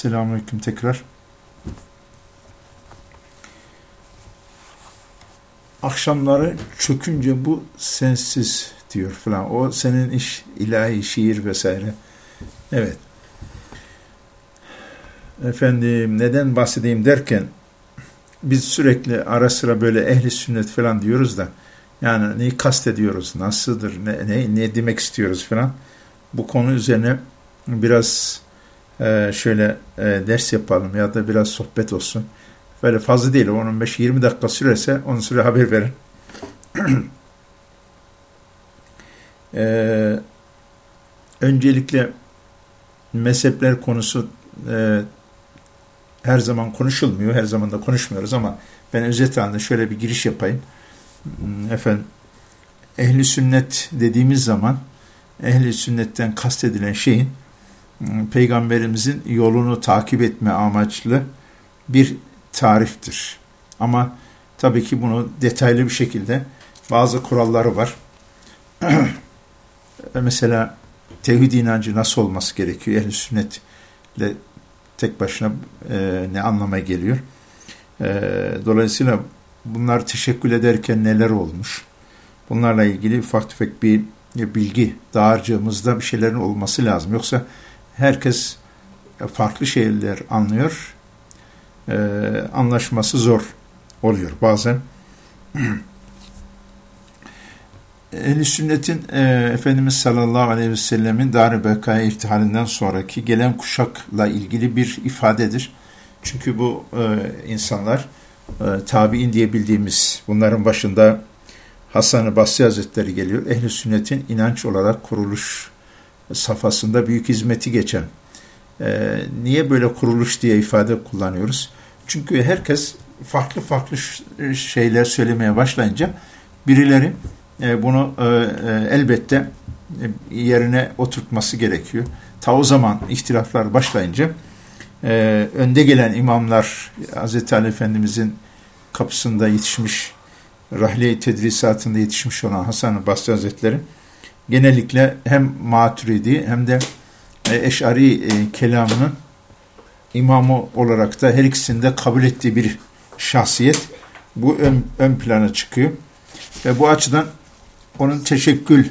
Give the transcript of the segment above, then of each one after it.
Selamünaleyküm tekrar. Akşamları çökünce bu sensiz diyor falan. O senin iş, ilahi şiir vesaire. Evet. Efendim neden bahsedeyim derken biz sürekli ara sıra böyle ehli sünnet falan diyoruz da yani neyi kastediyoruz, nasıldır, ne, ne, ne demek istiyoruz falan. Bu konu üzerine biraz e, şöyle e, ders yapalım ya da biraz sohbet olsun. Böyle fazla değil, 15-20 dakika sürerse onun süre haber verin. e, öncelikle mezhepler konusu e, her zaman konuşulmuyor, her zaman da konuşmuyoruz ama ben özet halinde şöyle bir giriş yapayım. Hmm, efendim, ehli sünnet dediğimiz zaman ehli sünnetten kastedilen şeyin peygamberimizin yolunu takip etme amaçlı bir tariftir. Ama tabii ki bunu detaylı bir şekilde bazı kuralları var. Mesela tevhid inancı nasıl olması gerekiyor? Ehl-i sünnetle tek başına e, ne anlama geliyor? E, dolayısıyla bunlar teşekkül ederken neler olmuş? Bunlarla ilgili ufak tefek bir bilgi dağarcığımızda bir şeylerin olması lazım. Yoksa herkes farklı şeyler anlıyor. E, anlaşması zor oluyor bazen. Ehl-i sünnetin e, Efendimiz sallallahu aleyhi ve sellemin dar-ı bekaya irtihalinden sonraki gelen kuşakla ilgili bir ifadedir. Çünkü bu e, insanlar e, tabi'in diye bildiğimiz bunların başında Hasan-ı Basri Hazretleri geliyor. Ehl-i sünnetin inanç olarak kuruluş safhasında büyük hizmeti geçen. E, niye böyle kuruluş diye ifade kullanıyoruz? Çünkü herkes farklı farklı şeyler söylemeye başlayınca birileri e, bunu e, e, elbette yerine oturtması gerekiyor. Ta o zaman ihtilaflar başlayınca önde gelen imamlar Hz. Ali Efendimizin kapısında yetişmiş, rahle tedrisatında yetişmiş olan Hasan-ı Basri Hazretleri genellikle hem maturidi hem de eşari kelamının imamı olarak da her ikisini de kabul ettiği bir şahsiyet bu ön, ön plana çıkıyor. Ve bu açıdan onun teşekkül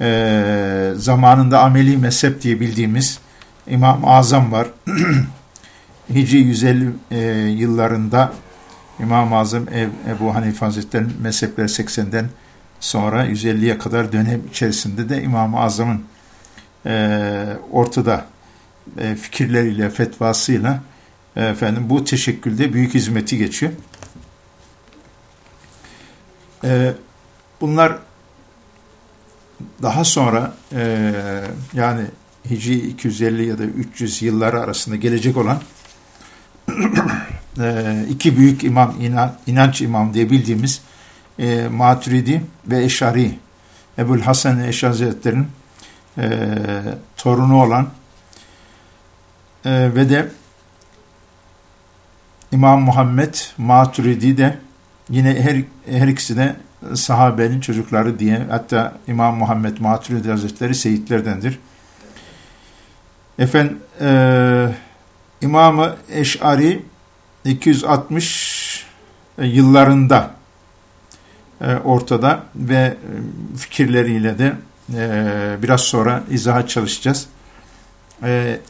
e, zamanında ameli mezhep diye bildiğimiz İmam Azam var. Hicri 150 e, yıllarında İmam-ı Azam Ebu Hanife Hazretleri'nin mezhepler 80'den sonra 150'ye kadar dönem içerisinde de İmam-ı Azam'ın e, ortada e, fikirleriyle, fetvasıyla e, efendim bu teşekkülde büyük hizmeti geçiyor. E, bunlar daha sonra e, yani Hicri 250 ya da 300 yılları arasında gelecek olan e, iki büyük imam, inan, inanç imam diye bildiğimiz e, Maturidi ve Eşari, Ebul Hasan Eşari e, torunu olan e, ve de İmam Muhammed Maturidi de yine her, her ikisi de sahabenin çocukları diye hatta İmam Muhammed Maturidi Hazretleri seyitlerdendir. Efendim e, İmam-ı Eş'ari 260 yıllarında e, ortada ve e, fikirleriyle de e, biraz sonra izaha çalışacağız. E,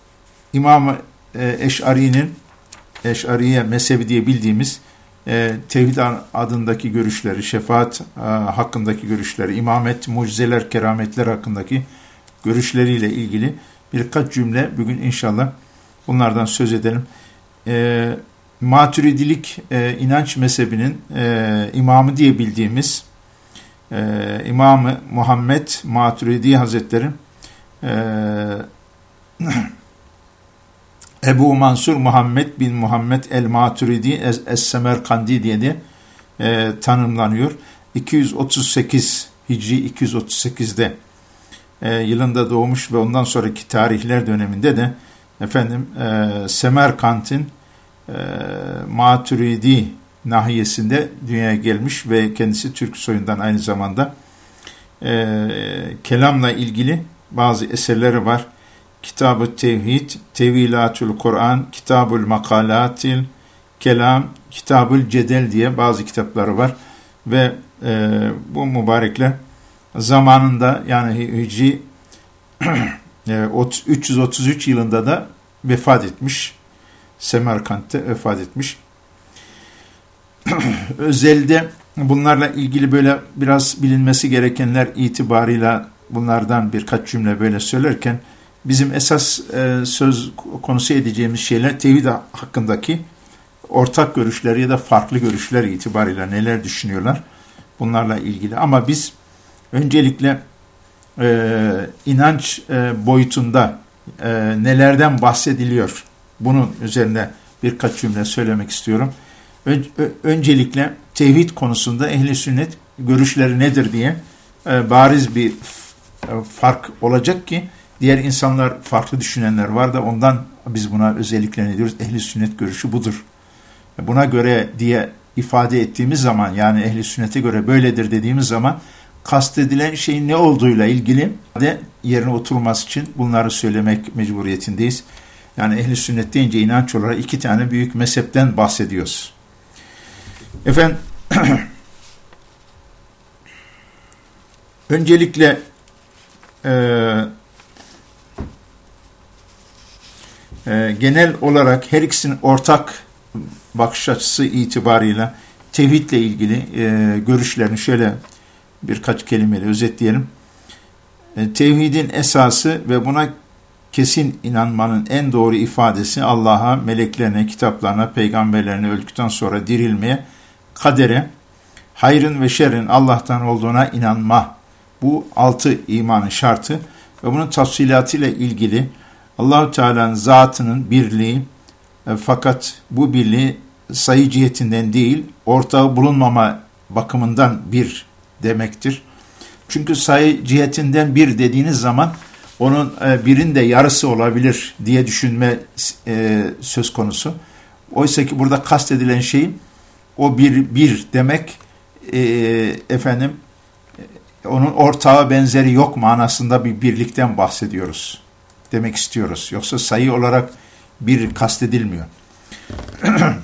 İmam-ı e, Eş'ari'nin Eş'ariye mezhebi diye bildiğimiz e, tevhid adındaki görüşleri, şefaat e, hakkındaki görüşleri, imamet, mucizeler, kerametler hakkındaki görüşleriyle ilgili birkaç cümle bugün inşallah bunlardan söz edelim. Maturidilik e, inanç mezhebinin e, imamı diye bildiğimiz e, İmamı Muhammed Maturidi Hazretleri e, Ebu Mansur Muhammed bin Muhammed el-Maturidi es-Semerkandi diye de e, tanımlanıyor. 238 Hicri 238'de e, yılında doğmuş ve ondan sonraki tarihler döneminde de efendim e, Semerkant'in e, Maturidi nahiyesinde dünyaya gelmiş ve kendisi Türk soyundan aynı zamanda e, kelamla ilgili bazı eserleri var Kitab-ı Tevhid, Tevilatul Kur'an, Kitabul Makalatil, Kelam, Kitabül Cedel diye bazı kitapları var. Ve e, bu mübarekler zamanında yani Hicri 333 e, yılında da vefat etmiş. Semerkant'te vefat etmiş. Özelde bunlarla ilgili böyle biraz bilinmesi gerekenler itibarıyla bunlardan birkaç cümle böyle söylerken bizim esas e, söz konusu edeceğimiz şeyler tevhid hakkındaki ortak görüşler ya da farklı görüşler itibarıyla neler düşünüyorlar bunlarla ilgili. Ama biz öncelikle e, inanç e, boyutunda e, nelerden bahsediliyor bunun üzerine birkaç cümle söylemek istiyorum. Ön, öncelikle tevhid konusunda ehli sünnet görüşleri nedir diye e, bariz bir e, fark olacak ki diğer insanlar farklı düşünenler var da ondan biz buna özellikle ne diyoruz? Ehli sünnet görüşü budur. Buna göre diye ifade ettiğimiz zaman yani ehli sünnete göre böyledir dediğimiz zaman kastedilen şeyin ne olduğuyla ilgili de yerine oturması için bunları söylemek mecburiyetindeyiz. Yani ehli sünnet deyince inanç olarak iki tane büyük mezhepten bahsediyoruz. Efendim öncelikle e, e, genel olarak her ikisinin ortak bakış açısı itibarıyla tevhidle ilgili e, görüşlerini şöyle birkaç kelimeyle özetleyelim. E, tevhidin esası ve buna kesin inanmanın en doğru ifadesi Allah'a, meleklerine, kitaplarına, peygamberlerine öldükten sonra dirilmeye, kadere, hayrın ve şerrin Allah'tan olduğuna inanma. Bu altı imanın şartı ve bunun tafsilatıyla ilgili Allahu Teala'nın zatının birliği e, fakat bu birliği sayı cihetinden değil, ortağı bulunmama bakımından bir demektir. Çünkü sayı cihetinden bir dediğiniz zaman onun e, birin de yarısı olabilir diye düşünme e, söz konusu. Oysa ki burada kastedilen şey o bir bir demek e, efendim onun ortağı benzeri yok manasında bir birlikten bahsediyoruz demek istiyoruz. Yoksa sayı olarak bir kastedilmiyor.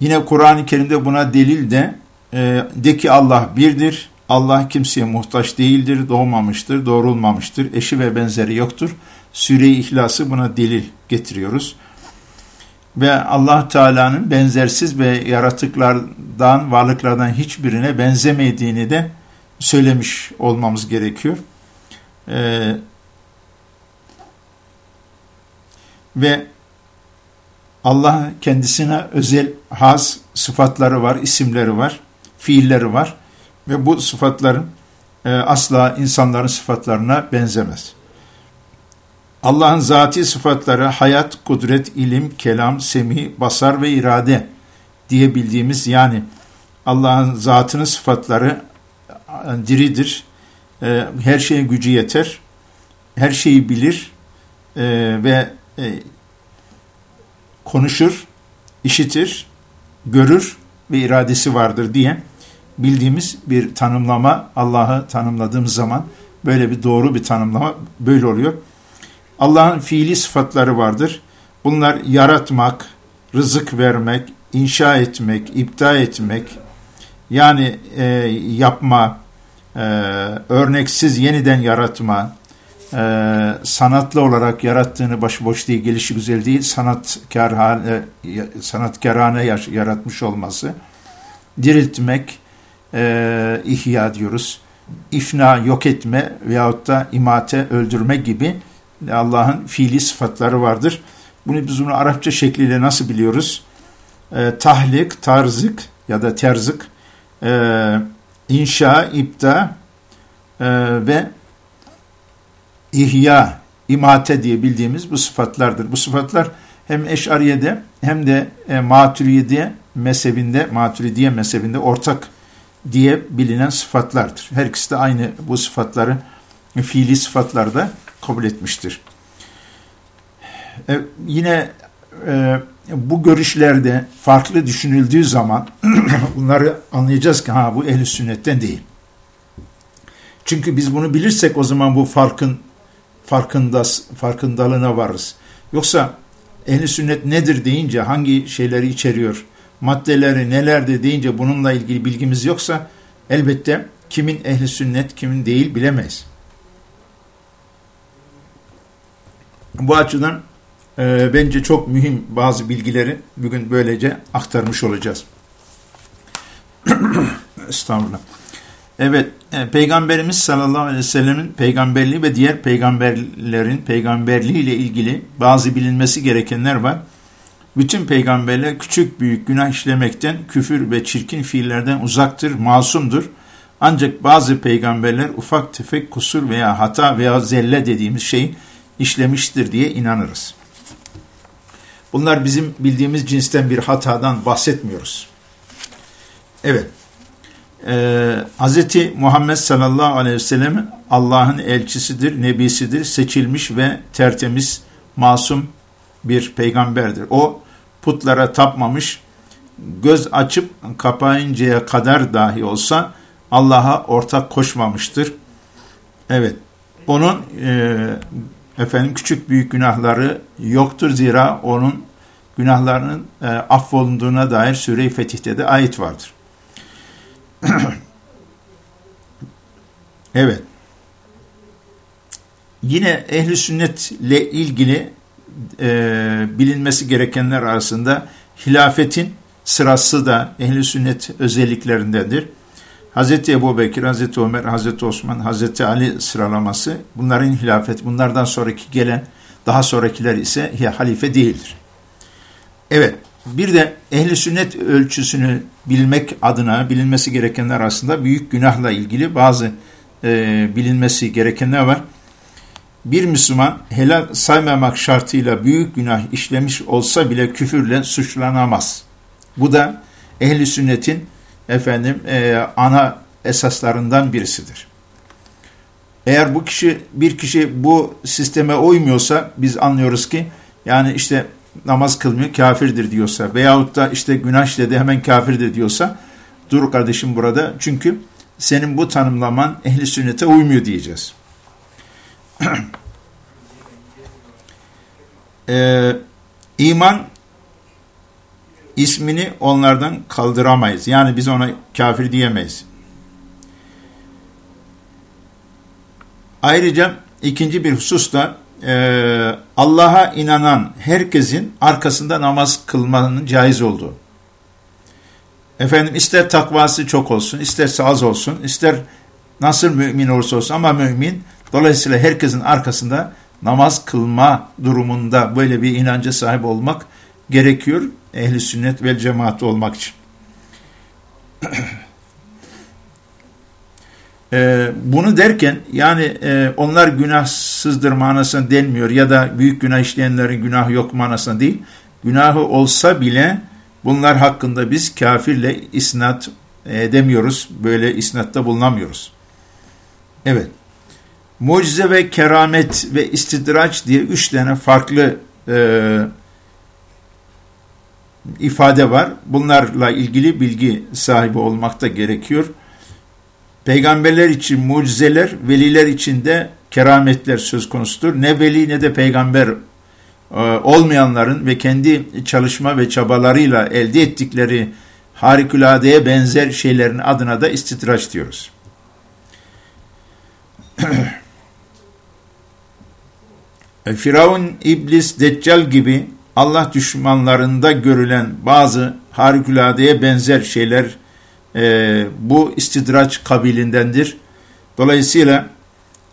Yine Kur'an-ı Kerim'de buna delil de e, de ki Allah birdir, Allah kimseye muhtaç değildir, doğmamıştır, doğrulmamıştır, eşi ve benzeri yoktur. Süre-i İhlas'ı buna delil getiriyoruz. Ve Allah Teala'nın benzersiz ve yaratıklardan, varlıklardan hiçbirine benzemediğini de söylemiş olmamız gerekiyor. Ee, ve Allah kendisine özel has sıfatları var, isimleri var, fiilleri var ve bu sıfatların e, asla insanların sıfatlarına benzemez. Allah'ın zati sıfatları hayat, kudret, ilim, kelam, semih, basar ve irade diye bildiğimiz yani Allah'ın zatının sıfatları e, diridir, e, her şeye gücü yeter, her şeyi bilir e, ve e, konuşur, işitir, görür ve iradesi vardır diye bildiğimiz bir tanımlama Allah'ı tanımladığımız zaman böyle bir doğru bir tanımlama böyle oluyor. Allah'ın fiili sıfatları vardır. Bunlar yaratmak, rızık vermek, inşa etmek, ipta etmek, yani e, yapma, e, örneksiz yeniden yaratma, e, sanatlı olarak yarattığını başıboş değil, gelişi güzel değil, sanatkar hale, sanatkarane yaratmış olması, diriltmek, e, ihya diyoruz, ifna, yok etme veyahut da imate, öldürme gibi Allah'ın fiili sıfatları vardır. Bunu biz bunu Arapça şekliyle nasıl biliyoruz? E, tahlik, tarzık ya da terzık, e, inşa, ipta e, ve ihya, imate diye bildiğimiz bu sıfatlardır. Bu sıfatlar hem Eş'ariye'de hem de e, Maturidiye mezhebinde, Maturidiye mezhebinde ortak diye bilinen sıfatlardır. Her ikisi de aynı bu sıfatları fiili sıfatlarda kabul etmiştir. E, yine e, bu görüşlerde farklı düşünüldüğü zaman bunları anlayacağız ki ha bu ehli sünnetten değil. Çünkü biz bunu bilirsek o zaman bu farkın farkındas, farkındalığına varız. Yoksa ehli sünnet nedir deyince hangi şeyleri içeriyor, maddeleri nelerdir deyince bununla ilgili bilgimiz yoksa elbette kimin ehli sünnet kimin değil bilemeyiz. Bu açıdan e, bence çok mühim bazı bilgileri bugün böylece aktarmış olacağız. Estağfurullah. Evet, e, Peygamberimiz sallallahu aleyhi ve sellemin peygamberliği ve diğer peygamberlerin peygamberliği ile ilgili bazı bilinmesi gerekenler var. Bütün peygamberler küçük büyük günah işlemekten, küfür ve çirkin fiillerden uzaktır, masumdur. Ancak bazı peygamberler ufak tefek kusur veya hata veya zelle dediğimiz şey işlemiştir diye inanırız. Bunlar bizim bildiğimiz cinsten bir hatadan bahsetmiyoruz. Evet. Ee, Hz. Muhammed sallallahu aleyhi ve sellem Allah'ın elçisidir, nebisidir, seçilmiş ve tertemiz, masum bir peygamberdir. O putlara tapmamış, göz açıp kapayıncaya kadar dahi olsa Allah'a ortak koşmamıştır. Evet, onun e, efendim küçük büyük günahları yoktur zira onun günahlarının e, affolunduğuna dair Sure-i Fetih'te de ayet vardır. evet. Yine ehli sünnetle ilgili e, bilinmesi gerekenler arasında hilafetin sırası da ehli sünnet özelliklerindedir. Hz. Ebu Bekir, Hz. Ömer, Hz. Osman, Hz. Ali sıralaması bunların hilafet, bunlardan sonraki gelen daha sonrakiler ise halife değildir. Evet, bir de ehli sünnet ölçüsünü bilmek adına bilinmesi gerekenler arasında büyük günahla ilgili bazı e, bilinmesi gerekenler var. Bir Müslüman helal saymamak şartıyla büyük günah işlemiş olsa bile küfürle suçlanamaz. Bu da ehli sünnetin efendim e, ana esaslarından birisidir. Eğer bu kişi bir kişi bu sisteme uymuyorsa biz anlıyoruz ki yani işte namaz kılmıyor kafirdir diyorsa veyahut da işte günah işledi hemen kafirdir diyorsa dur kardeşim burada çünkü senin bu tanımlaman ehli sünnete uymuyor diyeceğiz. ee, iman ismini onlardan kaldıramayız. Yani biz ona kafir diyemeyiz. Ayrıca ikinci bir husus da e, Allah'a inanan herkesin arkasında namaz kılmanın caiz olduğu. Efendim ister takvası çok olsun, ister az olsun, ister nasıl mümin olursa olsun ama mümin dolayısıyla herkesin arkasında namaz kılma durumunda böyle bir inanca sahip olmak gerekiyor ehli sünnet ve cemaat olmak için. Ee, bunu derken yani e, onlar günahsızdır manasına denmiyor ya da büyük günah işleyenlerin günahı yok manasına değil. Günahı olsa bile bunlar hakkında biz kafirle isnat edemiyoruz. Böyle isnatta bulunamıyoruz. Evet. Mucize ve keramet ve istidraç diye üç tane farklı e, ifade var. Bunlarla ilgili bilgi sahibi olmak da gerekiyor. Peygamberler için mucizeler, veliler için de kerametler söz konusudur. Ne veli ne de peygamber e, olmayanların ve kendi çalışma ve çabalarıyla elde ettikleri harikuladeye benzer şeylerin adına da istitraç diyoruz. E, Firavun, İblis, Deccal gibi Allah düşmanlarında görülen bazı harikuladeye benzer şeyler e, bu istidraç kabilindendir. Dolayısıyla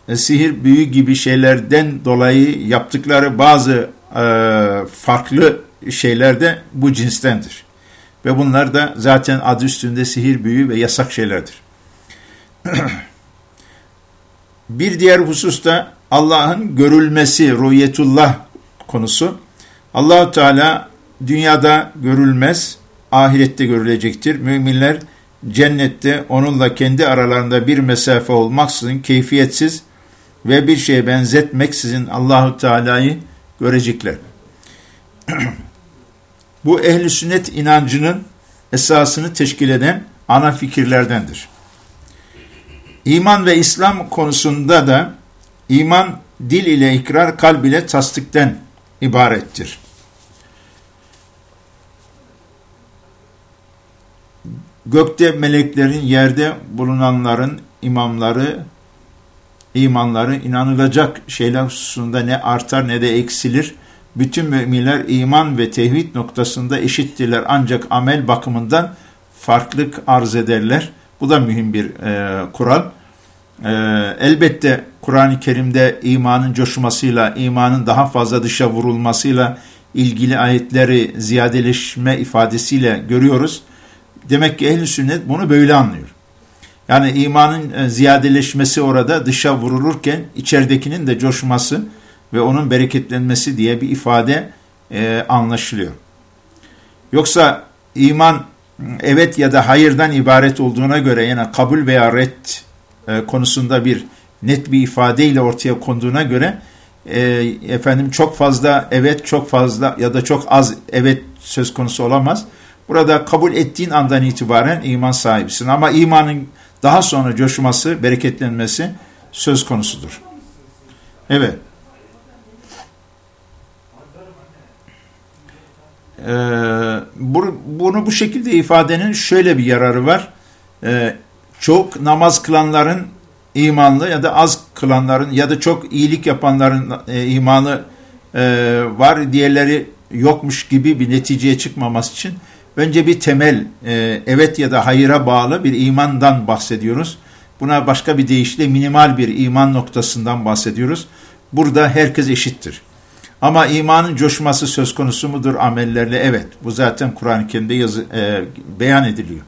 e, sihir, büyü gibi şeylerden dolayı yaptıkları bazı e, farklı şeyler de bu cinstendir. Ve bunlar da zaten adı üstünde sihir, büyü ve yasak şeylerdir. Bir diğer husus da Allah'ın görülmesi, ruhiyetullah konusu. Allahu Teala dünyada görülmez, ahirette görülecektir. Müminler cennette onunla kendi aralarında bir mesafe olmaksızın keyfiyetsiz ve bir şeye benzetmeksizin Allahu Teala'yı görecekler. Bu ehli sünnet inancının esasını teşkil eden ana fikirlerdendir. İman ve İslam konusunda da iman dil ile ikrar, kalb ile tasdikten ibarettir. Gökte meleklerin, yerde bulunanların imamları, imanları inanılacak şeyler hususunda ne artar ne de eksilir. Bütün müminler iman ve tevhid noktasında eşittirler ancak amel bakımından farklılık arz ederler. Bu da mühim bir e, kural. E, elbette Kur'an-ı Kerim'de imanın coşmasıyla, imanın daha fazla dışa vurulmasıyla ilgili ayetleri ziyadeleşme ifadesiyle görüyoruz. Demek ki ehl sünnet bunu böyle anlıyor. Yani imanın e, ziyadeleşmesi orada dışa vurulurken içeridekinin de coşması ve onun bereketlenmesi diye bir ifade e, anlaşılıyor. Yoksa iman evet ya da hayırdan ibaret olduğuna göre yani kabul veya red e, konusunda bir net bir ifadeyle ortaya konduğuna göre e, efendim çok fazla evet çok fazla ya da çok az evet söz konusu olamaz. Burada kabul ettiğin andan itibaren iman sahibisin ama imanın daha sonra coşması, bereketlenmesi söz konusudur. Evet. Ee, bunu bu şekilde ifadenin şöyle bir yararı var. Ee, çok namaz kılanların imanlı ya da az kılanların ya da çok iyilik yapanların e, imanı e, var, diğerleri yokmuş gibi bir neticeye çıkmaması için önce bir temel e, evet ya da hayıra bağlı bir imandan bahsediyoruz. Buna başka bir deyişle minimal bir iman noktasından bahsediyoruz. Burada herkes eşittir. Ama imanın coşması söz konusu mudur amellerle? Evet. Bu zaten Kur'an-ı Kerim'de yazı, e, beyan ediliyor.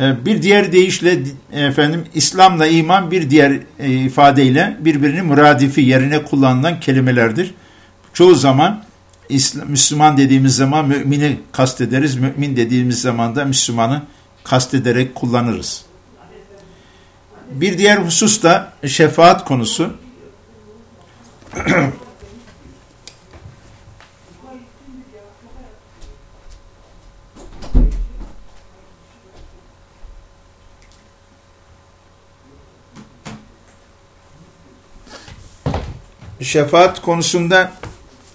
E, bir diğer deyişle efendim İslam'la iman bir diğer e, ifadeyle birbirini muradifi yerine kullanılan kelimelerdir. Çoğu zaman Müslüman dediğimiz zaman mümini kastederiz. Mümin dediğimiz zaman da Müslümanı kastederek kullanırız. Bir diğer husus da şefaat konusu. şefaat konusunda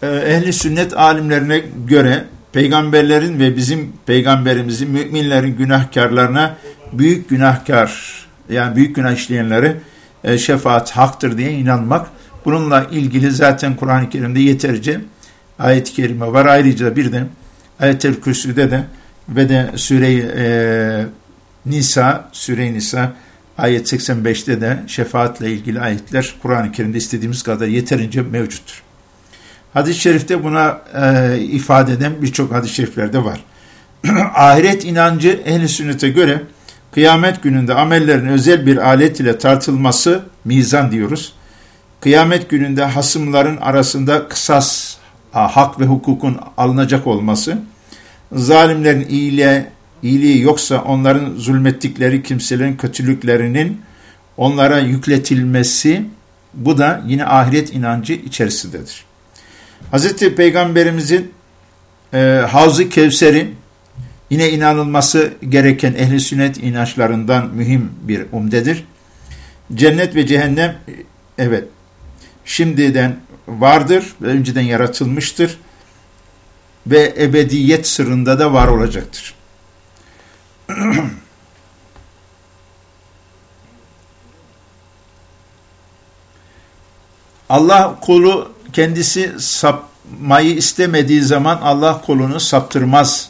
e, ehli sünnet alimlerine göre peygamberlerin ve bizim peygamberimizin müminlerin günahkarlarına büyük günahkar yani büyük günah işleyenleri e, şefaat haktır diye inanmak. Bununla ilgili zaten Kur'an-ı Kerim'de yeterce ayet-i kerime var. Ayrıca bir de ayet-el kürsüde de ve de Süre-i e, Nisa, Süre-i Nisa ayet 85'te de şefaatle ilgili ayetler Kur'an-ı Kerim'de istediğimiz kadar yeterince mevcuttur. Hadis-i şerifte buna e, ifade eden birçok hadis-i şeriflerde var. Ahiret inancı ehl sünnete göre kıyamet gününde amellerin özel bir alet ile tartılması mizan diyoruz. Kıyamet gününde hasımların arasında kısas, hak ve hukukun alınacak olması, zalimlerin iyiliğe, iyiliği yoksa onların zulmettikleri kimselerin kötülüklerinin onlara yükletilmesi, bu da yine ahiret inancı içerisindedir. Hz. Peygamberimizin e, Havz-ı Kevser'i yine inanılması gereken ehli sünnet inançlarından mühim bir umdedir. Cennet ve cehennem evet şimdiden vardır ve önceden yaratılmıştır ve ebediyet sırrında da var olacaktır. Allah kulu kendisi sapmayı istemediği zaman Allah kolunu saptırmaz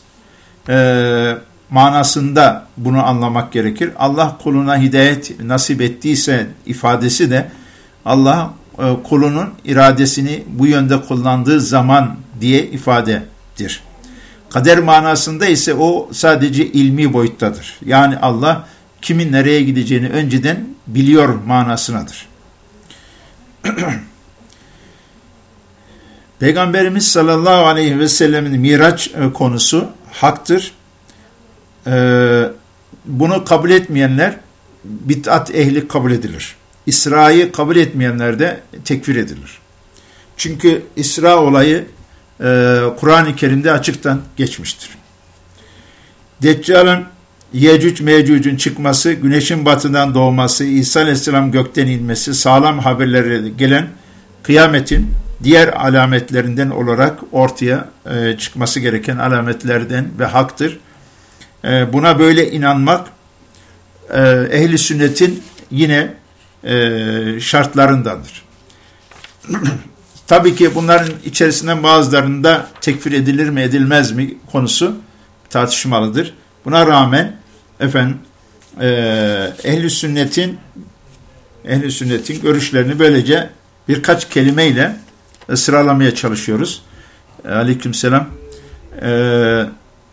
e, manasında bunu anlamak gerekir. Allah kuluna hidayet nasip ettiyse ifadesi de Allah e, kulunun iradesini bu yönde kullandığı zaman diye ifadedir. Kader manasında ise o sadece ilmi boyuttadır. Yani Allah kimin nereye gideceğini önceden biliyor manasınadır. Peygamberimiz sallallahu aleyhi ve sellemin miraç e, konusu haktır. Ee, bunu kabul etmeyenler bid'at ehli kabul edilir. İsra'yı kabul etmeyenler de tekfir edilir. Çünkü İsra olayı e, Kur'an-ı Kerim'de açıktan geçmiştir. Deccal'ın Yecüc Mecüc'ün çıkması, güneşin batıdan doğması, İsa Aleyhisselam gökten inmesi, sağlam haberlere gelen kıyametin diğer alametlerinden olarak ortaya e, çıkması gereken alametlerden ve haktır. E, buna böyle inanmak e, ehli sünnetin yine e, şartlarındandır. Tabii ki bunların içerisinden bazılarında tekfir edilir mi edilmez mi konusu tartışmalıdır. Buna rağmen efendim e, ehli sünnetin ehli sünnetin görüşlerini böylece birkaç kelimeyle sıralamaya çalışıyoruz. E, aleykümselam. E,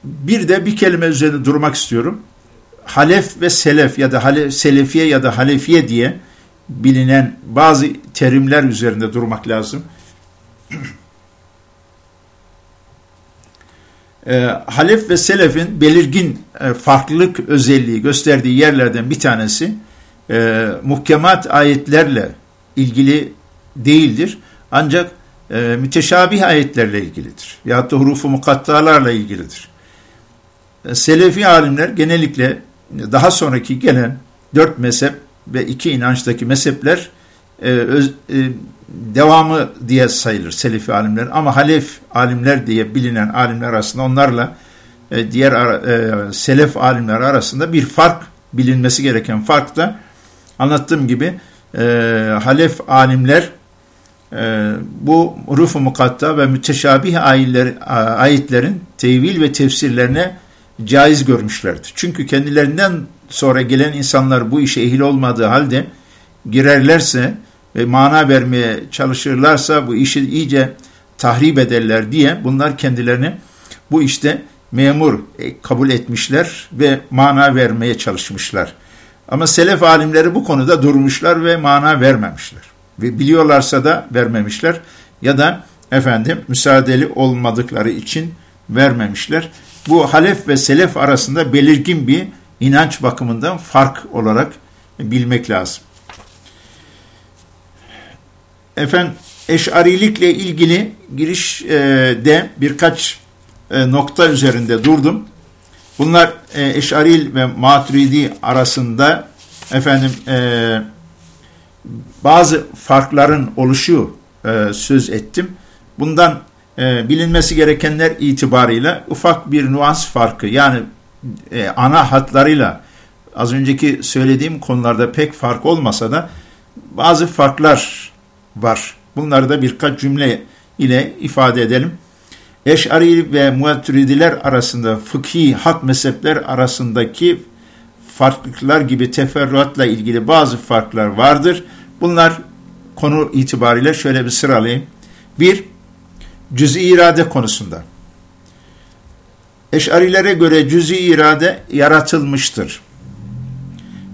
bir de bir kelime üzerinde durmak istiyorum. Halef ve selef ya da halef, selefiye ya da halefiye diye bilinen bazı terimler üzerinde durmak lazım. e, Halef ve Selef'in belirgin e, farklılık özelliği gösterdiği yerlerden bir tanesi e, muhkemat ayetlerle ilgili değildir. Ancak e, müteşabih ayetlerle ilgilidir. Ya da hurufu mukattalarla ilgilidir. E, Selefi alimler genellikle daha sonraki gelen dört mezhep ve iki inançtaki mezhepler e, öz, e, devamı diye sayılır Selefi alimler ama Halef alimler diye bilinen alimler arasında onlarla e, diğer e, Selef alimler arasında bir fark bilinmesi gereken fark da anlattığım gibi e, Halef alimler e, bu rufu mukatta ve müteşabih ayetler, ayetlerin tevil ve tefsirlerine caiz görmüşlerdir. Çünkü kendilerinden sonra gelen insanlar bu işe ehil olmadığı halde girerlerse ve mana vermeye çalışırlarsa bu işi iyice tahrip ederler diye bunlar kendilerini bu işte memur e, kabul etmişler ve mana vermeye çalışmışlar. Ama selef alimleri bu konuda durmuşlar ve mana vermemişler. Ve biliyorlarsa da vermemişler ya da efendim müsaadeli olmadıkları için vermemişler. Bu halef ve selef arasında belirgin bir inanç bakımından fark olarak bilmek lazım. Efendim eşarilikle ilgili girişde birkaç e, nokta üzerinde durdum. Bunlar e, eşaril ve maturidi arasında efendim e, bazı farkların oluşu söz ettim. Bundan bilinmesi gerekenler itibarıyla ufak bir nuans farkı yani ana hatlarıyla az önceki söylediğim konularda pek fark olmasa da bazı farklar var. Bunları da birkaç cümle ile ifade edelim. Eş'ari ve Muaturidiler arasında fıkhi hak mezhepler arasındaki farklılıklar gibi teferruatla ilgili bazı farklar vardır. Bunlar konu itibariyle şöyle bir sıralayayım. Bir, cüz-i irade konusunda. Eş'arilere göre cüz-i irade yaratılmıştır.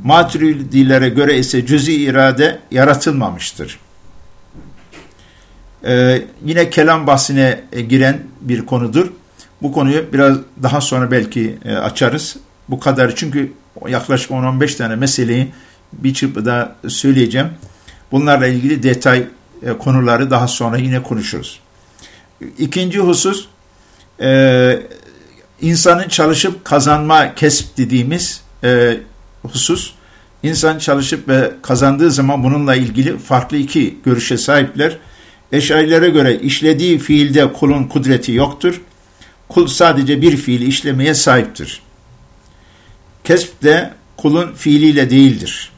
Maturidilere göre ise cüz-i irade yaratılmamıştır. Ee, yine kelam bahsine e, giren bir konudur. Bu konuyu biraz daha sonra belki e, açarız. Bu kadar çünkü yaklaşık 10-15 tane meseleyi bir çırpıda söyleyeceğim. Bunlarla ilgili detay e, konuları daha sonra yine konuşuruz. İkinci husus insanın çalışıp kazanma kesp dediğimiz husus. İnsan çalışıp ve kazandığı zaman bununla ilgili farklı iki görüşe sahipler. Eşarilere göre işlediği fiilde kulun kudreti yoktur. Kul sadece bir fiili işlemeye sahiptir. Kesb de kulun fiiliyle değildir.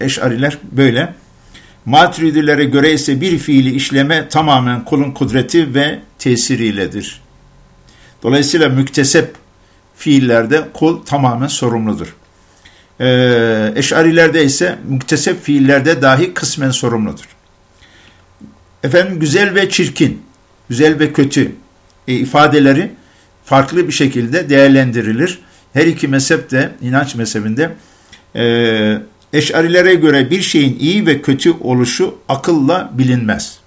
Eşariler böyle. Maturidilere göre ise bir fiili işleme tamamen kulun kudreti ve tesiriyledir. Dolayısıyla müktesep fiillerde kul tamamen sorumludur. Ee, eşarilerde ise müktesep fiillerde dahi kısmen sorumludur. Efendim güzel ve çirkin, güzel ve kötü e, ifadeleri farklı bir şekilde değerlendirilir. Her iki mezhep de, inanç mezhebinde e, eşarilere göre bir şeyin iyi ve kötü oluşu akılla bilinmez.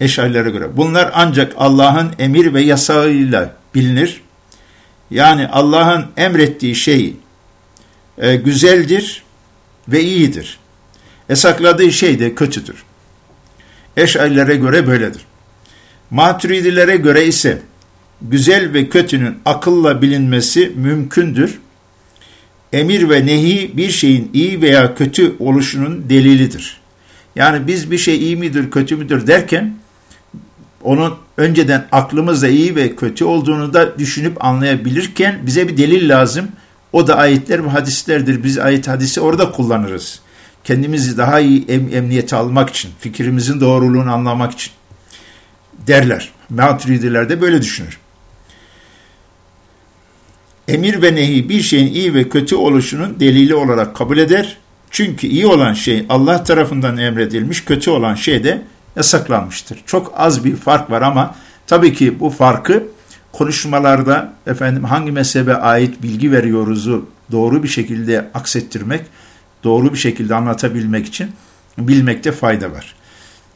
Eşarilere göre. Bunlar ancak Allah'ın emir ve yasağıyla bilinir. Yani Allah'ın emrettiği şey e, güzeldir ve iyidir. Yasakladığı şey de kötüdür. Eş'arilere göre böyledir. Maturidilere göre ise güzel ve kötünün akılla bilinmesi mümkündür. Emir ve nehi bir şeyin iyi veya kötü oluşunun delilidir. Yani biz bir şey iyi midir, kötü müdür derken onun önceden aklımızda iyi ve kötü olduğunu da düşünüp anlayabilirken bize bir delil lazım. O da ayetler ve hadislerdir. Biz ayet hadisi orada kullanırız. Kendimizi daha iyi em emniyete almak için, fikrimizin doğruluğunu anlamak için derler. Maturidiler de böyle düşünür. Emir ve nehi bir şeyin iyi ve kötü oluşunun delili olarak kabul eder. Çünkü iyi olan şey Allah tarafından emredilmiş, kötü olan şey de yasaklanmıştır. Çok az bir fark var ama tabii ki bu farkı konuşmalarda efendim hangi mezhebe ait bilgi veriyoruzu doğru bir şekilde aksettirmek, doğru bir şekilde anlatabilmek için bilmekte fayda var.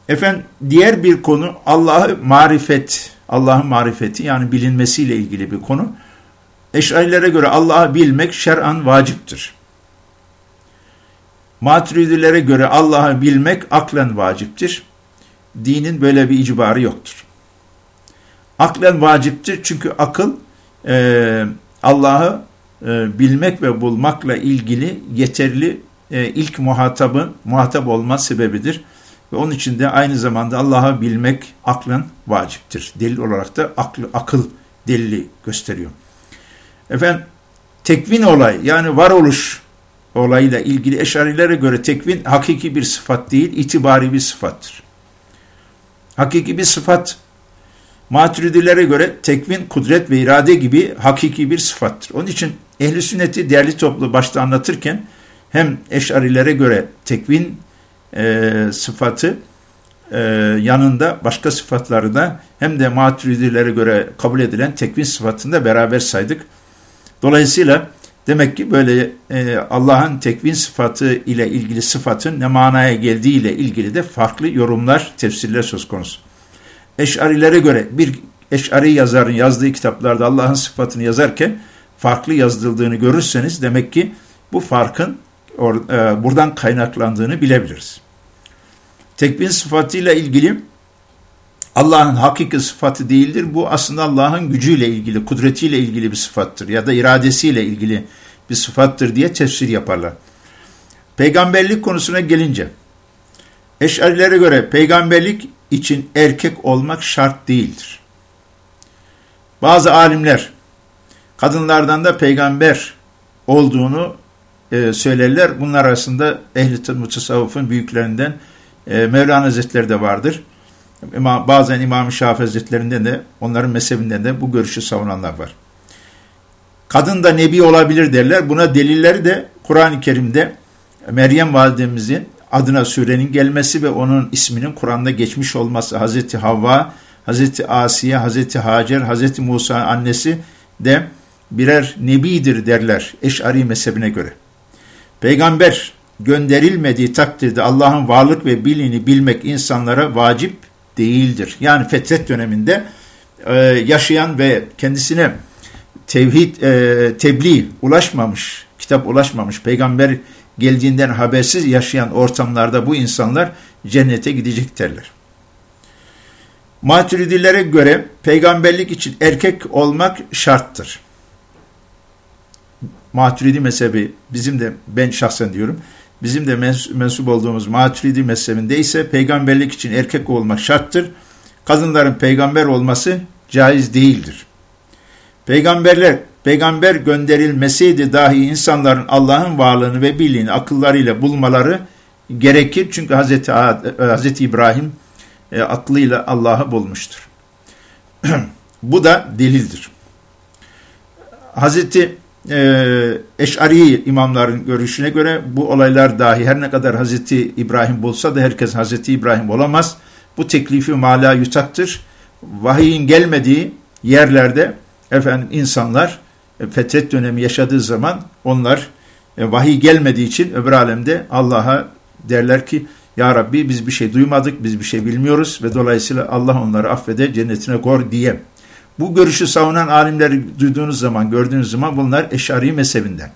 Efendim diğer bir konu Allah'ı marifet, Allah'ın marifeti yani bilinmesiyle ilgili bir konu. Eşarilere göre Allah'ı bilmek şer'an vaciptir. Maturidilere göre Allah'ı bilmek aklen vaciptir. Dinin böyle bir icbarı yoktur. Aklen vaciptir çünkü akıl e, Allah'ı e, bilmek ve bulmakla ilgili yeterli e, ilk muhatabın muhatap olma sebebidir. Ve onun için de aynı zamanda Allah'ı bilmek aklın vaciptir. Delil olarak da akıl, akıl delili gösteriyor. Efendim tekvin olay yani varoluş olayıyla ilgili eşarilere göre tekvin hakiki bir sıfat değil, itibari bir sıfattır. Hakiki bir sıfat, maturidilere göre tekvin, kudret ve irade gibi hakiki bir sıfattır. Onun için ehli sünneti değerli toplu başta anlatırken hem eşarilere göre tekvin e, sıfatı e, yanında başka sıfatları da hem de maturidilere göre kabul edilen tekvin sıfatını da beraber saydık. Dolayısıyla demek ki böyle e, Allah'ın tekvin sıfatı ile ilgili sıfatın ne manaya geldiği ile ilgili de farklı yorumlar, tefsirler söz konusu. Eşarilere göre bir eşari yazarın yazdığı kitaplarda Allah'ın sıfatını yazarken farklı yazıldığını görürseniz demek ki bu farkın or, e, buradan kaynaklandığını bilebiliriz. Tekvin sıfatıyla ilgili Allah'ın hakiki sıfatı değildir. Bu aslında Allah'ın gücüyle ilgili, kudretiyle ilgili bir sıfattır ya da iradesiyle ilgili bir sıfattır diye tefsir yaparlar. Peygamberlik konusuna gelince, Eşarilere göre peygamberlik için erkek olmak şart değildir. Bazı alimler kadınlardan da peygamber olduğunu e, söylerler. Bunlar arasında ehl-i mutasavvufun büyüklerinden e, Mevlana Hazretleri de vardır. İmam, bazen İmam-ı Şafii Hazretlerinden de onların mezhebinden de bu görüşü savunanlar var. Kadın da nebi olabilir derler. Buna delilleri de Kur'an-ı Kerim'de Meryem validemizin adına surenin gelmesi ve onun isminin Kur'an'da geçmiş olması Hazreti Havva, Hazreti Asiye, Hazreti Hacer, Hazreti Musa annesi de birer nebidir derler Eş'ari mezhebine göre. Peygamber gönderilmediği takdirde Allah'ın varlık ve bilini bilmek insanlara vacip değildir. Yani fetret döneminde e, yaşayan ve kendisine tevhid, e, tebliğ ulaşmamış, kitap ulaşmamış, peygamber geldiğinden habersiz yaşayan ortamlarda bu insanlar cennete gideceklerler. Maturidilere göre peygamberlik için erkek olmak şarttır. Maturidi mezhebi bizim de ben şahsen diyorum bizim de mensup olduğumuz Maturidi mezhebinde ise peygamberlik için erkek olmak şarttır. Kadınların peygamber olması caiz değildir. Peygamberler, peygamber gönderilmeseydi dahi insanların Allah'ın varlığını ve birliğini akıllarıyla bulmaları gerekir. Çünkü Hz. Hz. İbrahim e, aklıyla Allah'ı bulmuştur. Bu da delildir. Hazreti e, Eş'ari imamların görüşüne göre bu olaylar dahi her ne kadar Hazreti İbrahim bulsa da herkes Hazreti İbrahim olamaz. Bu teklifi mala yutaktır. Vahiyin gelmediği yerlerde efendim insanlar e, fetret dönemi yaşadığı zaman onlar e, vahiy gelmediği için öbür alemde Allah'a derler ki Ya Rabbi biz bir şey duymadık, biz bir şey bilmiyoruz ve dolayısıyla Allah onları affede, cennetine kor diye. Bu görüşü savunan alimleri duyduğunuz zaman, gördüğünüz zaman bunlar eşari mezhebinden.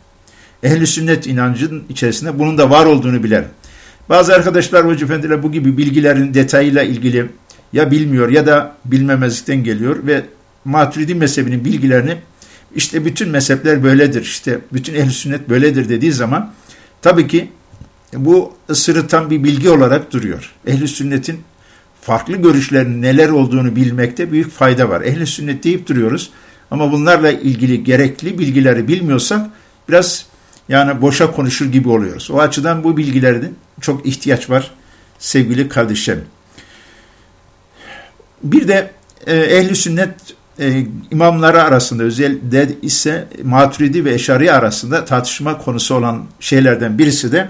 Ehli sünnet inancının içerisinde bunun da var olduğunu bilerim. Bazı arkadaşlar Hoca Efendiler bu gibi bilgilerin detayıyla ilgili ya bilmiyor ya da bilmemezlikten geliyor ve Maturidi mezhebinin bilgilerini işte bütün mezhepler böyledir, işte bütün ehl sünnet böyledir dediği zaman tabii ki bu sırıtan bir bilgi olarak duruyor. Ehl-i sünnetin farklı görüşlerin neler olduğunu bilmekte büyük fayda var. Ehl-i sünnet deyip duruyoruz ama bunlarla ilgili gerekli bilgileri bilmiyorsak biraz yani boşa konuşur gibi oluyoruz. O açıdan bu bilgilerin çok ihtiyaç var sevgili kardeşlerim. Bir de e, ehli sünnet e, imamları arasında özellikle ise Maturidi ve Eşari arasında tartışma konusu olan şeylerden birisi de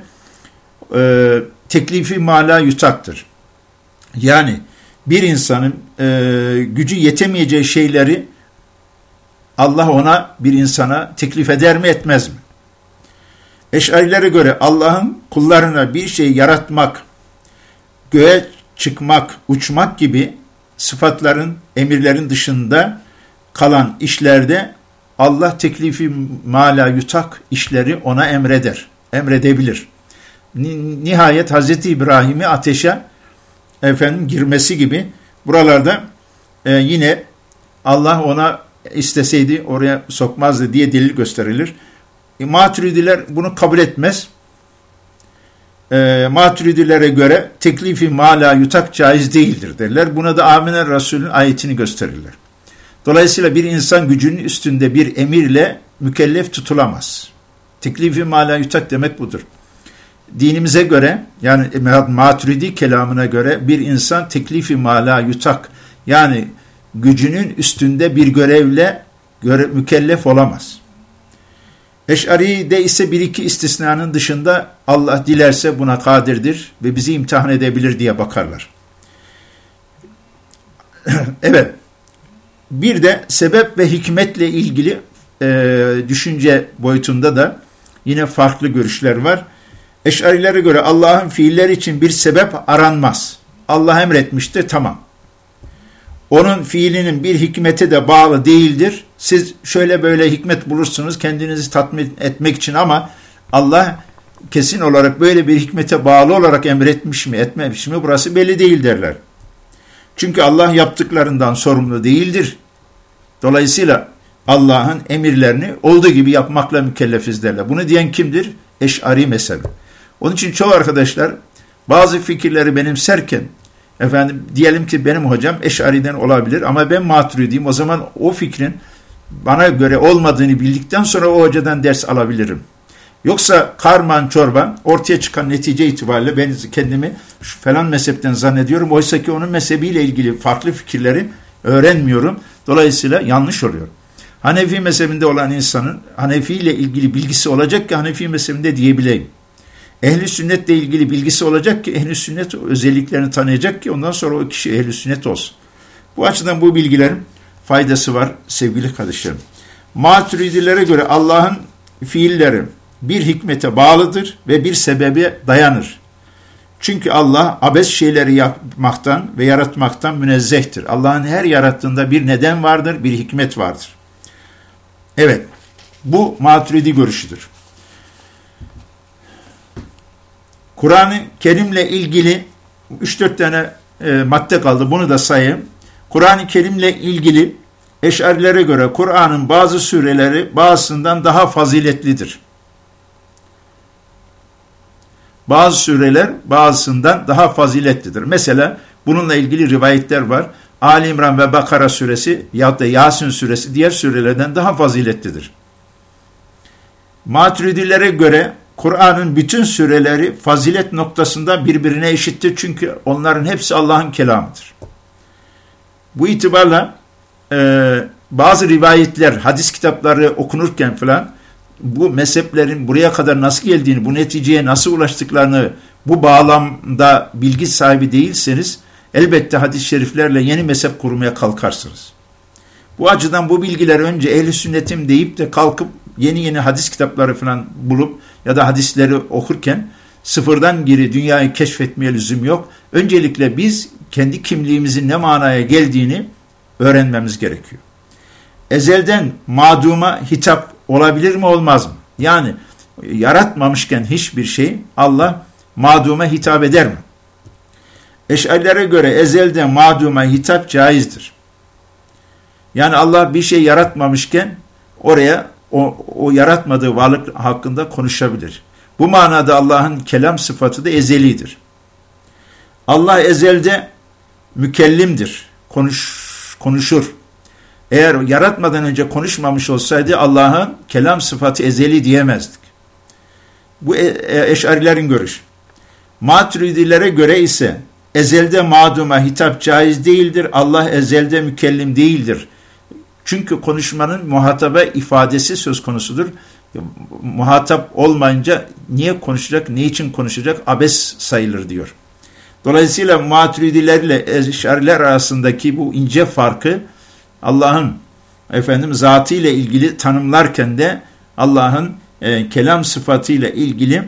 e, teklifi mala yutaktır. Yani bir insanın e, gücü yetemeyeceği şeyleri Allah ona bir insana teklif eder mi etmez mi? Eşarilere göre Allah'ın kullarına bir şey yaratmak, göğe çıkmak, uçmak gibi sıfatların, emirlerin dışında kalan işlerde Allah teklifi mala yutak işleri ona emreder, emredebilir. Nihayet Hazreti İbrahim'i ateşe efendim girmesi gibi buralarda e, yine Allah ona isteseydi oraya sokmazdı diye delil gösterilir. E, maturidiler bunu kabul etmez. E, maturidilere göre teklifi mala yutak caiz değildir derler. Buna da Amine Resul'ün ayetini gösterirler. Dolayısıyla bir insan gücünün üstünde bir emirle mükellef tutulamaz. Teklifi mala yutak demek budur. Dinimize göre yani maturidi kelamına göre bir insan teklifi mala yutak yani gücünün üstünde bir görevle göre, mükellef olamaz. Eş'ari'de ise bir iki istisnanın dışında Allah dilerse buna kadirdir ve bizi imtihan edebilir diye bakarlar. evet, bir de sebep ve hikmetle ilgili e, düşünce boyutunda da yine farklı görüşler var. Eş'arilere göre Allah'ın fiiller için bir sebep aranmaz. Allah emretmiştir, tamam onun fiilinin bir hikmete de bağlı değildir. Siz şöyle böyle hikmet bulursunuz kendinizi tatmin etmek için ama Allah kesin olarak böyle bir hikmete bağlı olarak emretmiş mi etmemiş mi burası belli değil derler. Çünkü Allah yaptıklarından sorumlu değildir. Dolayısıyla Allah'ın emirlerini olduğu gibi yapmakla mükellefiz derler. Bunu diyen kimdir? Eş'ari mezhebi. Onun için çoğu arkadaşlar bazı fikirleri benimserken Efendim diyelim ki benim hocam Eş'ari'den olabilir ama ben Maturidiyim. O zaman o fikrin bana göre olmadığını bildikten sonra o hocadan ders alabilirim. Yoksa karman çorban ortaya çıkan netice itibariyle ben kendimi falan mezhepten zannediyorum. Oysa ki onun mezhebiyle ilgili farklı fikirleri öğrenmiyorum. Dolayısıyla yanlış oluyor. Hanefi mezhebinde olan insanın Hanefi ile ilgili bilgisi olacak ki Hanefi mezhebinde diyebileyim. Ehli sünnetle ilgili bilgisi olacak ki ehli sünnet özelliklerini tanıyacak ki ondan sonra o kişi ehli sünnet olsun. Bu açıdan bu bilgilerin faydası var sevgili kardeşlerim. Maturidilere göre Allah'ın fiilleri bir hikmete bağlıdır ve bir sebebe dayanır. Çünkü Allah abes şeyleri yapmaktan ve yaratmaktan münezzehtir. Allah'ın her yarattığında bir neden vardır, bir hikmet vardır. Evet, bu maturidi görüşüdür. Kur'an-ı Kerim'le ilgili 3-4 tane e, madde kaldı. Bunu da sayayım. Kur'an-ı Kerim'le ilgili eşarilere göre Kur'an'ın bazı sureleri bazısından daha faziletlidir. Bazı sureler bazısından daha faziletlidir. Mesela bununla ilgili rivayetler var. Ali İmran ve Bakara suresi ya da Yasin suresi diğer surelerden daha faziletlidir. Maturidilere göre Kur'an'ın bütün süreleri fazilet noktasında birbirine eşittir. Çünkü onların hepsi Allah'ın kelamıdır. Bu itibarla e, bazı rivayetler, hadis kitapları okunurken falan bu mezheplerin buraya kadar nasıl geldiğini, bu neticeye nasıl ulaştıklarını bu bağlamda bilgi sahibi değilseniz elbette hadis-i şeriflerle yeni mezhep kurmaya kalkarsınız. Bu açıdan bu bilgiler önce ehli sünnetim deyip de kalkıp yeni yeni hadis kitapları falan bulup ya da hadisleri okurken sıfırdan geri dünyayı keşfetmeye lüzum yok. Öncelikle biz kendi kimliğimizin ne manaya geldiğini öğrenmemiz gerekiyor. Ezelden maduma hitap olabilir mi olmaz mı? Yani yaratmamışken hiçbir şey Allah maduma hitap eder mi? Eş'arilere göre ezelden maduma hitap caizdir. Yani Allah bir şey yaratmamışken oraya o, o yaratmadığı varlık hakkında konuşabilir. Bu manada Allah'ın kelam sıfatı da ezelidir. Allah ezelde mükellimdir. Konuş, konuşur. Eğer yaratmadan önce konuşmamış olsaydı Allah'ın kelam sıfatı ezeli diyemezdik. Bu e, e, eşarilerin görüşü. Maturidilere göre ise ezelde maduma hitap caiz değildir. Allah ezelde mükellim değildir. Çünkü konuşmanın muhataba ifadesi söz konusudur. Muhatap olmayınca niye konuşacak, ne için konuşacak abes sayılır diyor. Dolayısıyla maturidilerle eşariler arasındaki bu ince farkı Allah'ın efendim zatı ile ilgili tanımlarken de Allah'ın e, kelam sıfatı ile ilgili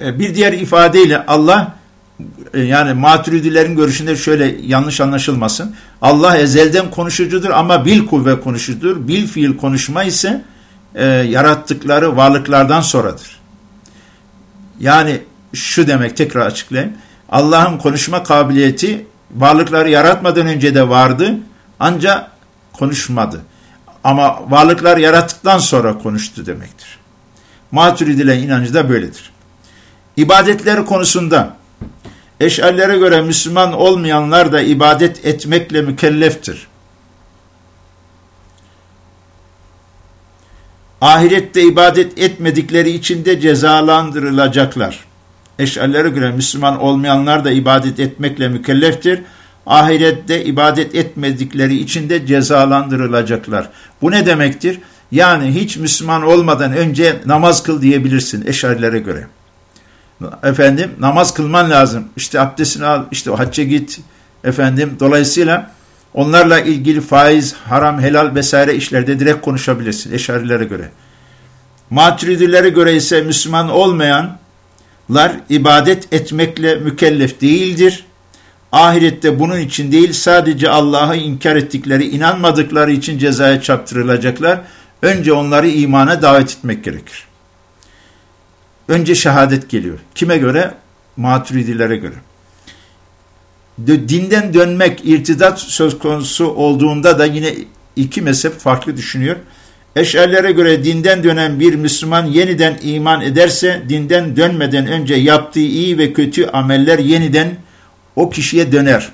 e, bir diğer ifadeyle Allah yani maturidilerin görüşünde şöyle yanlış anlaşılmasın. Allah ezelden konuşucudur ama bil kuvve konuşucudur. Bil fiil konuşma ise e, yarattıkları varlıklardan sonradır. Yani şu demek tekrar açıklayayım. Allah'ın konuşma kabiliyeti varlıkları yaratmadan önce de vardı ancak konuşmadı. Ama varlıklar yarattıktan sonra konuştu demektir. Maturidilerin inancı da böyledir. İbadetleri konusunda Eş'allere göre Müslüman olmayanlar da ibadet etmekle mükelleftir. Ahirette ibadet etmedikleri için de cezalandırılacaklar. Eş'allere göre Müslüman olmayanlar da ibadet etmekle mükelleftir. Ahirette ibadet etmedikleri için de cezalandırılacaklar. Bu ne demektir? Yani hiç Müslüman olmadan önce namaz kıl diyebilirsin eşarilere göre efendim namaz kılman lazım. İşte abdestini al, işte hacca git efendim. Dolayısıyla onlarla ilgili faiz, haram, helal vesaire işlerde direkt konuşabilirsin eşarilere göre. Maturidilere göre ise Müslüman olmayanlar ibadet etmekle mükellef değildir. Ahirette bunun için değil sadece Allah'ı inkar ettikleri, inanmadıkları için cezaya çarptırılacaklar. Önce onları imana davet etmek gerekir. Önce şehadet geliyor. Kime göre? Maturidilere göre. Dinden dönmek, irtidat söz konusu olduğunda da yine iki mezhep farklı düşünüyor. Eşerlere göre dinden dönen bir Müslüman yeniden iman ederse dinden dönmeden önce yaptığı iyi ve kötü ameller yeniden o kişiye döner.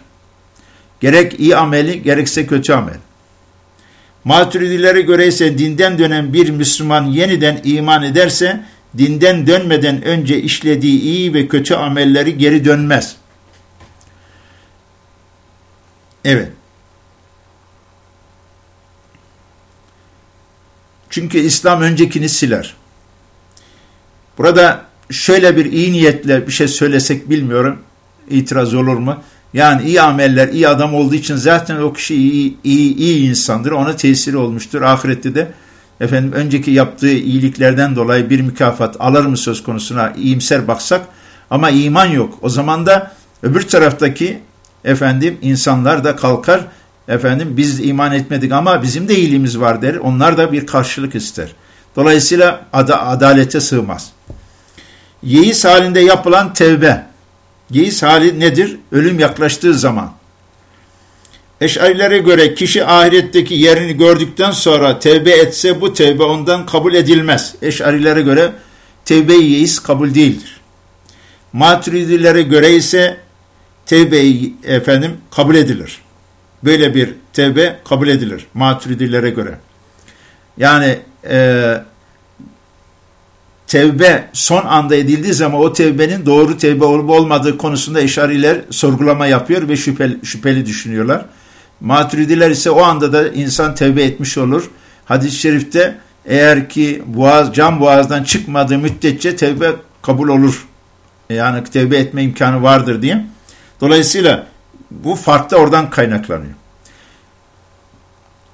Gerek iyi ameli gerekse kötü amel. Maturidilere göre ise dinden dönen bir Müslüman yeniden iman ederse dinden dönmeden önce işlediği iyi ve kötü amelleri geri dönmez. Evet. Çünkü İslam öncekini siler. Burada şöyle bir iyi niyetle bir şey söylesek bilmiyorum. itiraz olur mu? Yani iyi ameller, iyi adam olduğu için zaten o kişi iyi, iyi, iyi insandır. Ona tesiri olmuştur. Ahirette de efendim önceki yaptığı iyiliklerden dolayı bir mükafat alır mı söz konusuna iyimser baksak ama iman yok. O zaman da öbür taraftaki efendim insanlar da kalkar efendim biz iman etmedik ama bizim de iyiliğimiz var der. Onlar da bir karşılık ister. Dolayısıyla ad adalete sığmaz. Yeis halinde yapılan tevbe. Yeis hali nedir? Ölüm yaklaştığı zaman. Eş'arilere göre kişi ahiretteki yerini gördükten sonra tevbe etse bu tevbe ondan kabul edilmez. Eş'arilere göre tevbe-i yeis kabul değildir. Maturidilere göre ise tevbe efendim kabul edilir. Böyle bir tevbe kabul edilir maturidilere göre. Yani e, tevbe son anda edildiği zaman o tevbenin doğru tevbe olup olmadığı konusunda eşariler sorgulama yapıyor ve şüpheli, şüpheli düşünüyorlar. Maturidiler ise o anda da insan tevbe etmiş olur. Hadis-i şerifte eğer ki boğaz, cam boğazdan çıkmadığı müddetçe tevbe kabul olur. Yani tevbe etme imkanı vardır diye. Dolayısıyla bu fark da oradan kaynaklanıyor.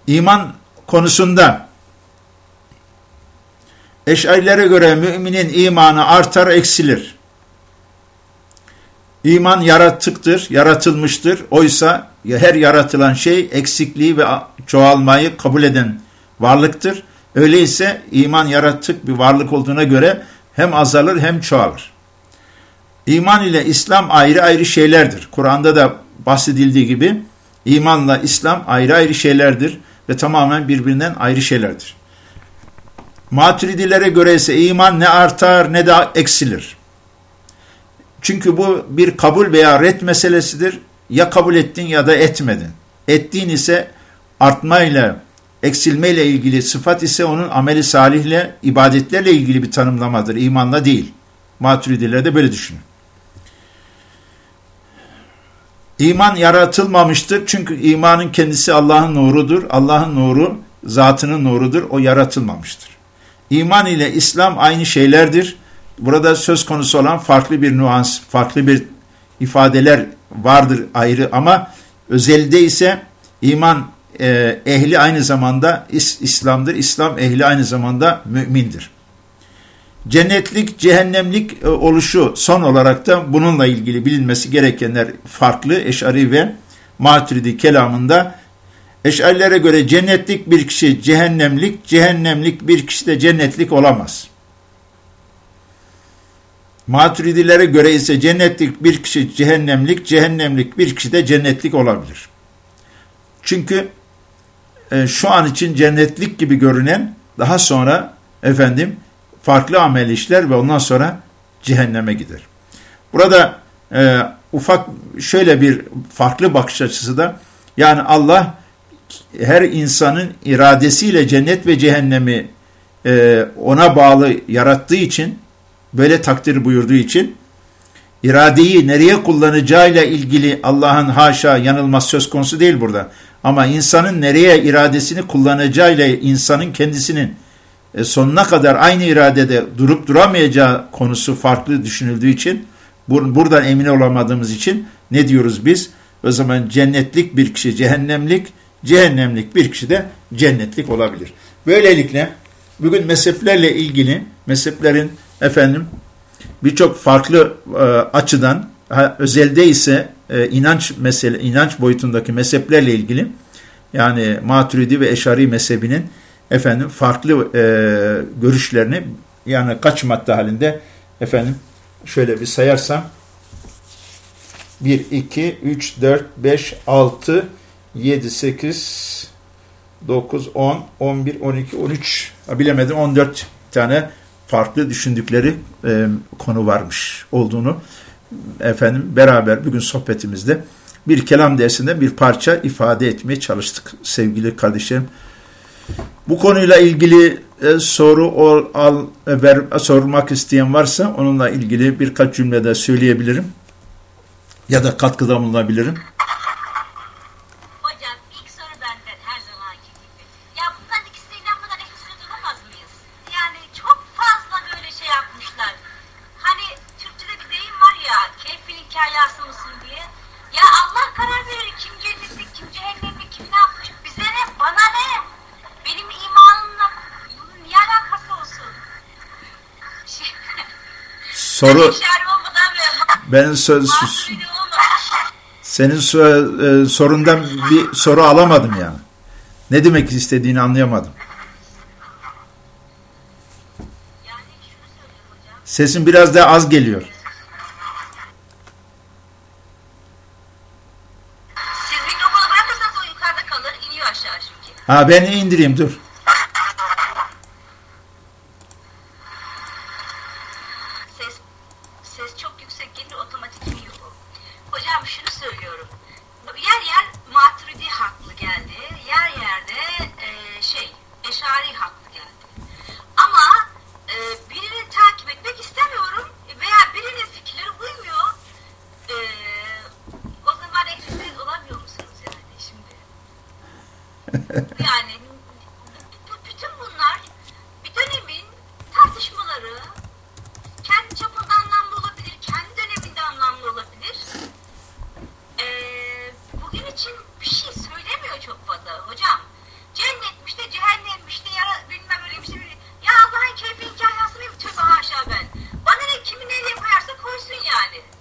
İman konusunda eşarilere göre müminin imanı artar eksilir. İman yaratıktır, yaratılmıştır. Oysa her yaratılan şey eksikliği ve çoğalmayı kabul eden varlıktır. Öyleyse iman yaratık bir varlık olduğuna göre hem azalır hem çoğalır. İman ile İslam ayrı ayrı şeylerdir. Kur'an'da da bahsedildiği gibi İmanla İslam ayrı ayrı şeylerdir ve tamamen birbirinden ayrı şeylerdir. Maturidilere göre ise iman ne artar ne de eksilir. Çünkü bu bir kabul veya red meselesidir. Ya kabul ettin ya da etmedin. Ettiğin ise artmayla, eksilmeyle ilgili sıfat ise onun ameli salihle, ibadetlerle ilgili bir tanımlamadır. İmanla değil. Maturidiler de böyle düşünün. İman yaratılmamıştır çünkü imanın kendisi Allah'ın nurudur. Allah'ın nuru zatının nurudur. O yaratılmamıştır. İman ile İslam aynı şeylerdir. Burada söz konusu olan farklı bir nuans, farklı bir ifadeler vardır ayrı ama özelde ise iman e, ehli aynı zamanda is, İslam'dır. İslam ehli aynı zamanda mümindir. Cennetlik, cehennemlik e, oluşu son olarak da bununla ilgili bilinmesi gerekenler farklı Eş'ari ve Maturidi kelamında. Eş'arilere göre cennetlik bir kişi cehennemlik, cehennemlik bir kişi de cennetlik olamaz. Maturidilere göre ise cennetlik bir kişi cehennemlik, cehennemlik bir kişi de cennetlik olabilir. Çünkü e, şu an için cennetlik gibi görünen daha sonra efendim farklı amel işler ve ondan sonra cehenneme gider. Burada e, ufak şöyle bir farklı bakış açısı da yani Allah her insanın iradesiyle cennet ve cehennemi e, ona bağlı yarattığı için böyle takdir buyurduğu için iradeyi nereye kullanacağıyla ilgili Allah'ın haşa yanılmaz söz konusu değil burada. Ama insanın nereye iradesini kullanacağıyla insanın kendisinin e, sonuna kadar aynı iradede durup duramayacağı konusu farklı düşünüldüğü için buradan emin olamadığımız için ne diyoruz biz? O zaman cennetlik bir kişi cehennemlik, cehennemlik bir kişi de cennetlik olabilir. Böylelikle bugün mezheplerle ilgili mezheplerin efendim birçok farklı e, açıdan özelde ise e, inanç mesele inanç boyutundaki mezheplerle ilgili yani Maturidi ve Eşari mezhebinin efendim farklı e, görüşlerini yani kaç madde halinde efendim şöyle bir sayarsam 1, 2, 3, 4, 5, 6, 7, 8, 9, 10, 11, 12, 13 bilemedim 14 tane farklı düşündükleri e, konu varmış olduğunu efendim beraber bugün sohbetimizde bir kelam dersinde bir parça ifade etmeye çalıştık sevgili kardeşlerim. Bu konuyla ilgili e, soru ol, al, ver, sormak isteyen varsa onunla ilgili birkaç cümlede söyleyebilirim ya da katkıda bulunabilirim. Soru ben söz senin e, sorundan bir soru alamadım yani. Ne demek istediğini anlayamadım. Sesin biraz daha az geliyor. Ha ben indireyim dur.